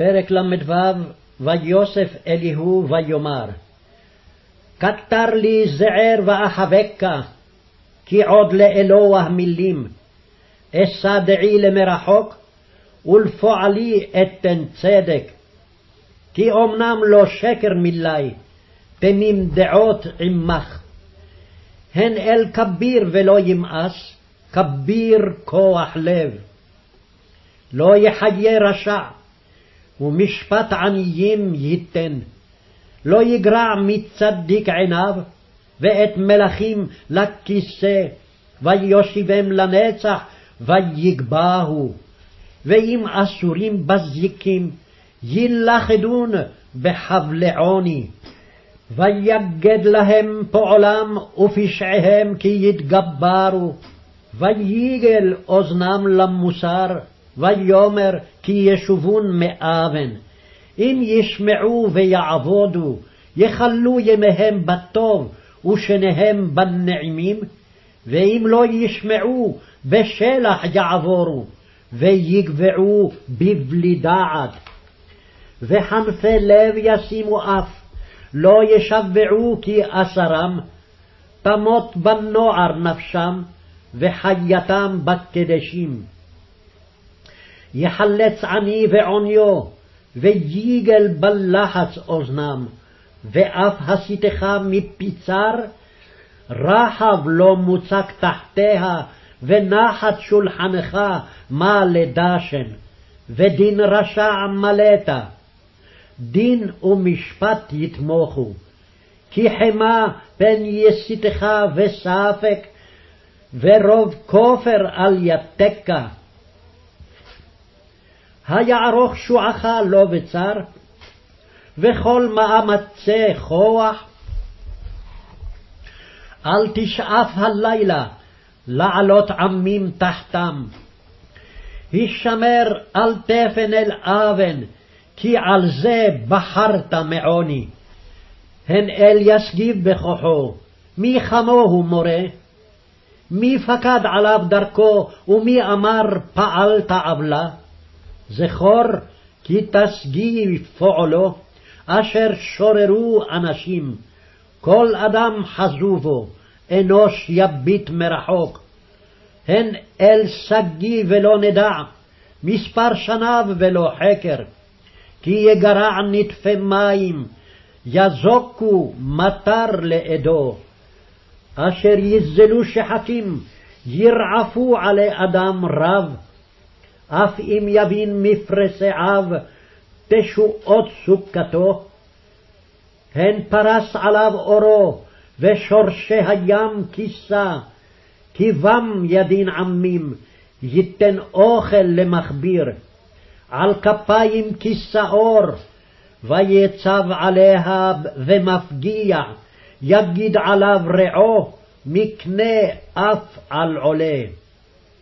פרק ל"ו: ויוסף אליהו ויאמר כתר לי זער ואחבקה, כי עוד לאלוה מילים. אשא דעי למרחוק, ולפועלי אתן צדק. כי אמנם לא שקר מילי, תמים דעות עמך. הן אל כביר ולא ימאס, כביר כוח לב. לא יחיה רשע, ומשפט עניים ייתן. לא יגרע מצדיק עיניו, ואת מלכים לכיסא, ויושיבם לנצח, ויגבהו. ואם אסורים בזיקים, יילכדון בחבלי עוני. ויגד להם פועלם ופשעיהם כי יתגברו. ויגל אוזנם למוסר, ויאמר כי ישובון מאבן. אם ישמעו ויעבודו, יכלו ימיהם בטוב, ושניהם בנעימים, ואם לא ישמעו, בשלח יעבורו, ויגבעו בבלי דעת. וחנפי לב ישימו אף, לא ישבעו כי אסרם, תמות בנוער נפשם, וחייתם בקדשים. יחלץ עני ועוניו, ויגל בלחץ אוזנם, ואף הסיתך מפיצר, רחב לא מוצק תחתיה, ונחת שולחנך מה לדשן, ודין רשע מלאת, דין ומשפט יתמוכו, כי חמה פן יסיתך וספק, ורוב כופר אל יתקה. היערוך שועך לא בצר, וכל מאמצי כוח. אל תשאף הלילה לעלות עמים תחתם. הישמר אל תפן אל אבן, כי על זה בחרת מעוני. הן אל ישגיב בכוחו, מי כמוהו מורה? מי פקד עליו דרכו, ומי אמר פעלת עוולה? זכור כי תשגיא פועלו, אשר שוררו אנשים, כל אדם חזו בו, אנוש יביט מרחוק. הן אל שגיא ולא נדע, מספר שניו ולא חקר, כי יגרע נטפי מים, יזוקו מטר לעדו. אשר יזלו שחקים, ירעפו עלי אדם רב, אף אם יבין מפרשיו תשועות סוכתו. הן פרס עליו אורו, ושורשי הים כיסה, כי בם ידין עמים, ייתן אוכל למכביר. על כפיים כיסה אור, ויצב עליה ומפגיע, יגיד עליו רעו, מקנה אף על עולה.